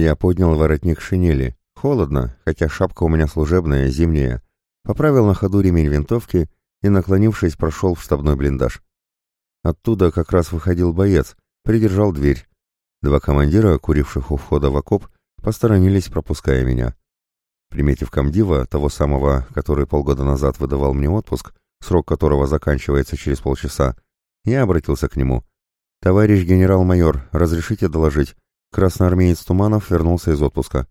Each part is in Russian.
Я поднял воротник шинели. Холодно, хотя шапка у меня служебная, зимняя. Поправил на ходу ремень винтовки и, наклонившись, прошел в штабной блиндаж. Оттуда как раз выходил боец, придержал дверь. Два командира, куривших у входа в окоп, посторонились, пропуская меня. Приметив комдива, того самого, который полгода назад выдавал мне отпуск, срок которого заканчивается через полчаса, я обратился к нему. «Товарищ генерал-майор, разрешите доложить. Красноармеец Туманов вернулся из отпуска.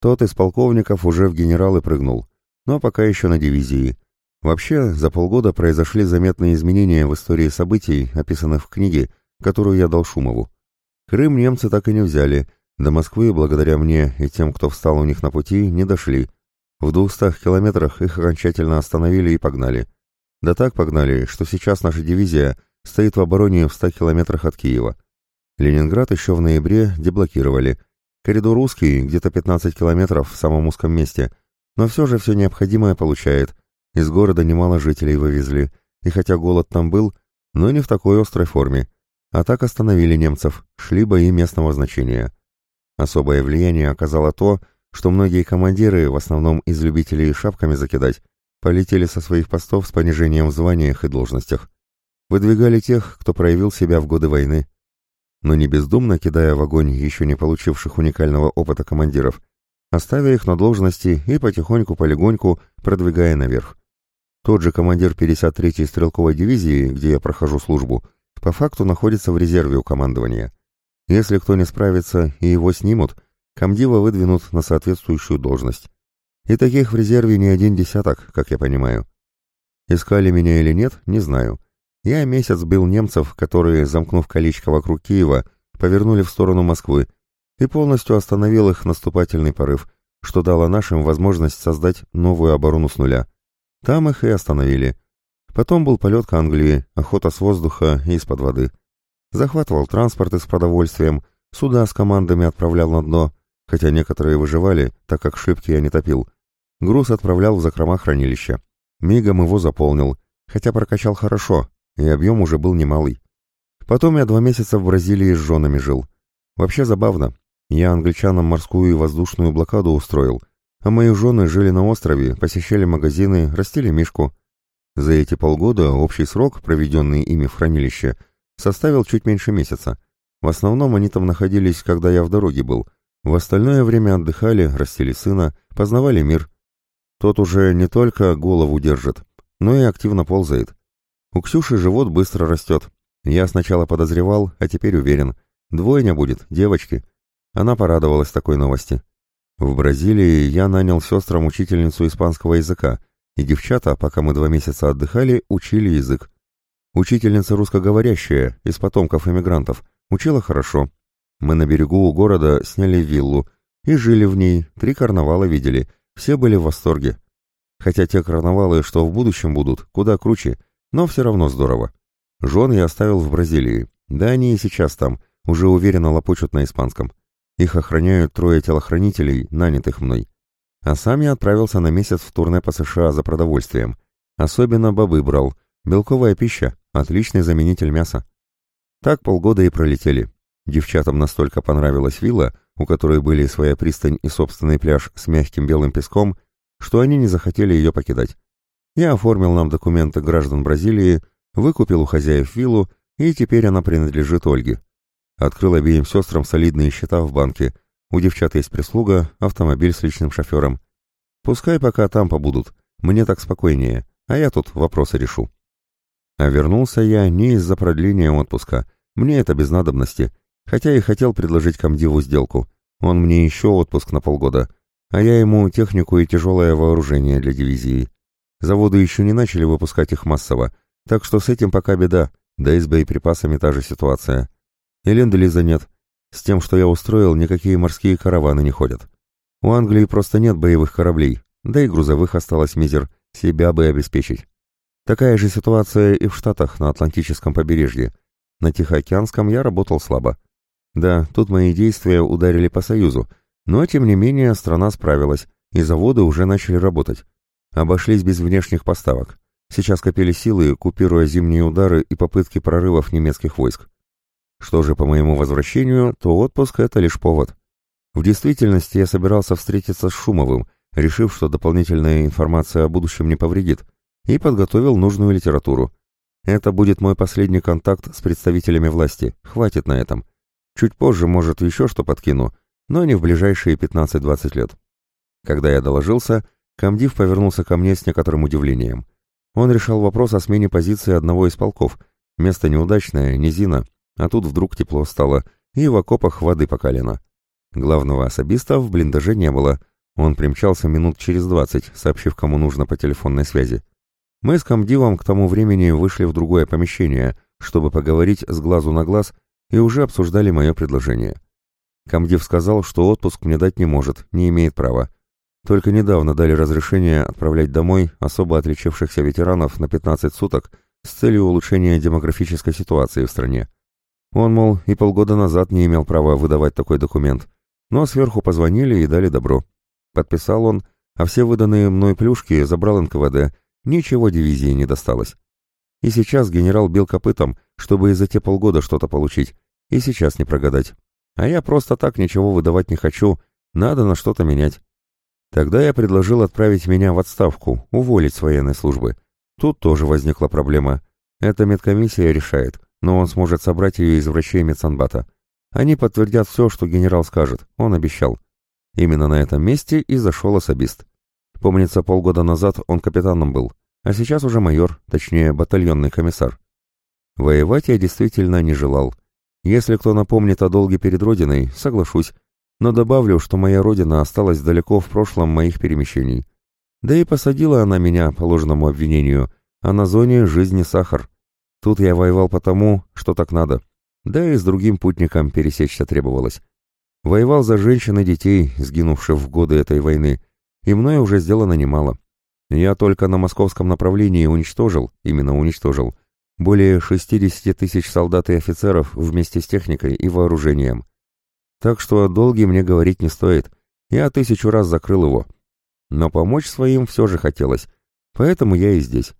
Тот из полковников уже в генералы прыгнул, но пока еще на дивизии. Вообще, за полгода произошли заметные изменения в истории событий, описанных в книге, которую я дал Шумову. Крым немцы так и не взяли, до Москвы, благодаря мне и тем, кто встал у них на пути, не дошли. В двухстах километрах их окончательно остановили и погнали. Да так погнали, что сейчас наша дивизия стоит в обороне в ста километрах от Киева. Ленинград еще в ноябре деблокировали. Коридор узкий, где-то 15 километров в самом узком месте, но все же все необходимое получает. Из города немало жителей вывезли, и хотя голод там был, но не в такой острой форме. А так остановили немцев, шли бои местного значения. Особое влияние оказало то, что многие командиры, в основном из любителей шапками закидать, полетели со своих постов с понижением в званиях и должностях. Выдвигали тех, кто проявил себя в годы войны. Но не бездумно кидая в огонь еще не получивших уникального опыта командиров, оставя их на должности и потихоньку-полегоньку продвигая наверх. Тот же командир 53-й стрелковой дивизии, где я прохожу службу, по факту находится в резерве у командования. Если кто не справится и его снимут, комдива выдвинут на соответствующую должность. И таких в резерве не один десяток, как я понимаю. Искали меня или нет, не знаю. Я месяц бил немцев, которые, замкнув колечко вокруг Киева, повернули в сторону Москвы и полностью остановил их наступательный порыв, что дало нашим возможность создать новую оборону с нуля. Там их и остановили. Потом был полет к Англии, охота с воздуха и из-под воды захватывал транспорты с продовольствием, суда с командами отправлял на дно, хотя некоторые выживали, так как шлюпки я не топил. Груз отправлял в закрома хранилища. Мигом его заполнил, хотя прокачал хорошо, и объем уже был немалый. Потом я два месяца в Бразилии с женами жил. Вообще забавно. Я англичанам морскую и воздушную блокаду устроил, а мои жены жили на острове, посещали магазины, растили мишку. За эти полгода общий срок, проведенный ими в хранилище, составил чуть меньше месяца. В основном они там находились, когда я в дороге был. В остальное время отдыхали, растили сына, познавали мир. Тот уже не только голову держит, но и активно ползает. У Ксюши живот быстро растет. Я сначала подозревал, а теперь уверен. Двойня будет, девочки. Она порадовалась такой новости. В Бразилии я нанял сестрам учительницу испанского языка, и девчата, пока мы два месяца отдыхали, учили язык. Учительница русскоговорящая, из потомков эмигрантов, учила хорошо. Мы на берегу у города сняли виллу и жили в ней, три карнавала видели, все были в восторге. Хотя те карнавалы, что в будущем будут, куда круче, но все равно здорово. Жен я оставил в Бразилии, да они и сейчас там, уже уверенно лопочут на испанском. Их охраняют трое телохранителей, нанятых мной. А сам я отправился на месяц в турне по США за продовольствием. Особенно бобы брал. Белковая пища, Отличный заменитель мяса. Так полгода и пролетели. Девчатам настолько понравилась вилла, у которой были своя пристань и собственный пляж с мягким белым песком, что они не захотели ее покидать. Я оформил нам документы граждан Бразилии, выкупил у хозяев виллу, и теперь она принадлежит Ольге. Открыл обеим сестрам солидные счета в банке. У девчат есть прислуга, автомобиль с личным шофером. Пускай пока там побудут, мне так спокойнее, а я тут вопросы решу. А вернулся я не из-за продления отпуска. Мне это без надобности. Хотя и хотел предложить комдиву сделку. Он мне еще отпуск на полгода. А я ему технику и тяжелое вооружение для дивизии. Заводы еще не начали выпускать их массово. Так что с этим пока беда. Да и с боеприпасами та же ситуация. И ленд-лиза нет. С тем, что я устроил, никакие морские караваны не ходят. У Англии просто нет боевых кораблей. Да и грузовых осталось мизер. Себя бы обеспечить. Такая же ситуация и в Штатах на Атлантическом побережье. На Тихоокеанском я работал слабо. Да, тут мои действия ударили по Союзу, но тем не менее страна справилась, и заводы уже начали работать. Обошлись без внешних поставок. Сейчас копили силы, купируя зимние удары и попытки прорывов немецких войск. Что же по моему возвращению, то отпуск — это лишь повод. В действительности я собирался встретиться с Шумовым, решив, что дополнительная информация о будущем не повредит, и подготовил нужную литературу. Это будет мой последний контакт с представителями власти, хватит на этом. Чуть позже, может, еще что подкину, но не в ближайшие 15-20 лет. Когда я доложился, комдив повернулся ко мне с некоторым удивлением. Он решал вопрос о смене позиции одного из полков. Место неудачное, низина, а тут вдруг тепло стало, и в окопах воды по колено. Главного особиста в блиндаже не было. Он примчался минут через двадцать, сообщив, кому нужно по телефонной связи. Мы с комдивом к тому времени вышли в другое помещение, чтобы поговорить с глазу на глаз, и уже обсуждали мое предложение. Комдив сказал, что отпуск мне дать не может, не имеет права. Только недавно дали разрешение отправлять домой особо отличившихся ветеранов на 15 суток с целью улучшения демографической ситуации в стране. Он, мол, и полгода назад не имел права выдавать такой документ, но сверху позвонили и дали добро. Подписал он, а все выданные мной плюшки забрал НКВД, ничего дивизии не досталось. И сейчас генерал бил копытом, чтобы и за те полгода что-то получить, и сейчас не прогадать. А я просто так ничего выдавать не хочу, надо на что-то менять. Тогда я предложил отправить меня в отставку, уволить с военной службы. Тут тоже возникла проблема. Эта медкомиссия решает, но он сможет собрать ее из врачей медсанбата. Они подтвердят все, что генерал скажет, он обещал. Именно на этом месте и зашел особист. Помнится, полгода назад он капитаном был, а сейчас уже майор, точнее, батальонный комиссар. Воевать я действительно не желал. Если кто напомнит о долге перед Родиной, соглашусь, но добавлю, что моя родина осталась далеко в прошлом моих перемещений. Да и посадила она меня по ложному обвинению, а на зоне жизни сахар. Тут я воевал потому, что так надо. Да и с другим путником пересечься требовалось. Воевал за женщин и детей, сгинувших в годы этой войны, и мной уже сделано немало. Я только на московском направлении уничтожил, именно уничтожил, более 60 тысяч солдат и офицеров вместе с техникой и вооружением. Так что о долге мне говорить не стоит. Я тысячу раз закрыл его. Но помочь своим все же хотелось. Поэтому я и здесь.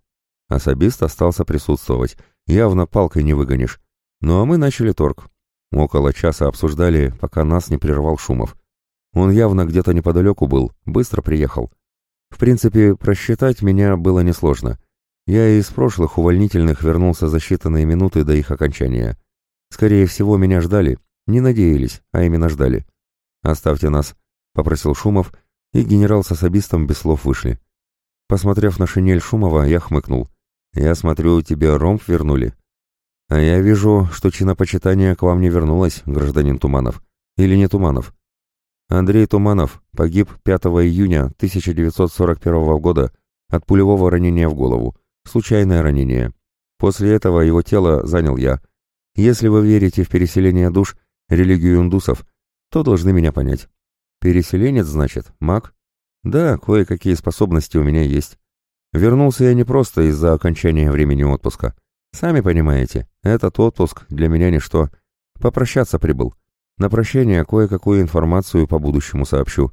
Особист остался присутствовать. Явно палкой не выгонишь. Ну а мы начали торг. Около часа обсуждали, пока нас не прервал Шумов. Он явно где-то неподалеку был, быстро приехал. В принципе, просчитать меня было несложно. Я из прошлых увольнительных вернулся за считанные минуты до их окончания. Скорее всего, меня ждали, не надеялись, а именно ждали. «Оставьте нас», — попросил Шумов, и генерал с особистом без слов вышли. Посмотрев на шинель Шумова, я хмыкнул. «Я смотрю, тебе ромб вернули». «А я вижу, что чинопочитание к вам не вернулось, гражданин Туманов. Или не Туманов?» Андрей Туманов погиб 5 июня 1941 года от пулевого ранения в голову. Случайное ранение. После этого его тело занял я. Если вы верите в переселение душ, религию индусов, то должны меня понять. Переселенец, значит, маг? Да, кое-какие способности у меня есть. Вернулся я не просто из-за окончания времени отпуска. Сами понимаете, этот отпуск для меня ничто. Попрощаться прибыл. На прощение кое-какую информацию по будущему сообщу.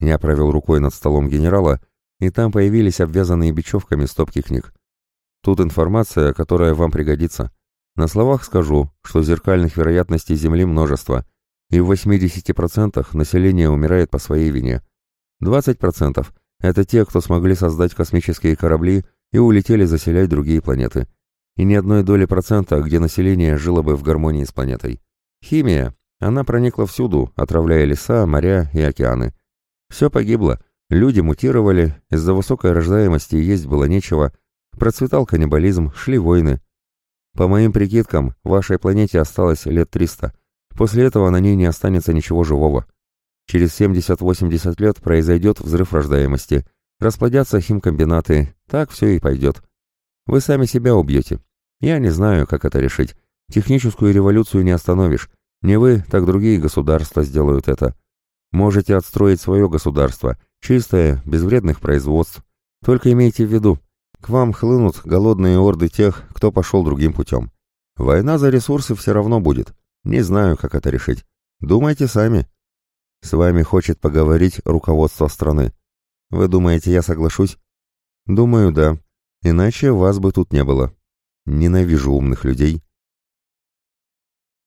Я провел рукой над столом генерала, и там появились обвязанные бечевками стопки книг. Тут информация, которая вам пригодится. На словах скажу, что зеркальных вероятностей Земли множество, и в 80% население умирает по своей вине. 20% — это те, кто смогли создать космические корабли и улетели заселять другие планеты. И ни одной доли процента, где население жило бы в гармонии с планетой. Химия. Она проникла всюду, отравляя леса, моря и океаны. Все погибло. Люди мутировали, из-за высокой рождаемости есть было нечего. Процветал каннибализм, шли войны, по моим прикидкам, вашей планете осталось лет 300. После этого на ней не останется ничего живого. Через 70-80 лет произойдет взрыв рождаемости. Расплодятся химкомбинаты. Так все и пойдет. Вы сами себя убьете. Я не знаю, как это решить. Техническую революцию не остановишь. Не вы, так другие государства сделают это. Можете отстроить свое государство, чистое, без вредных производств. Только имейте в виду, к вам хлынут голодные орды тех, кто пошел другим путем. Война за ресурсы все равно будет. Не знаю, как это решить. Думайте сами. С вами хочет поговорить руководство страны. Вы думаете, я соглашусь? Думаю, да. Иначе вас бы тут не было. Ненавижу умных людей.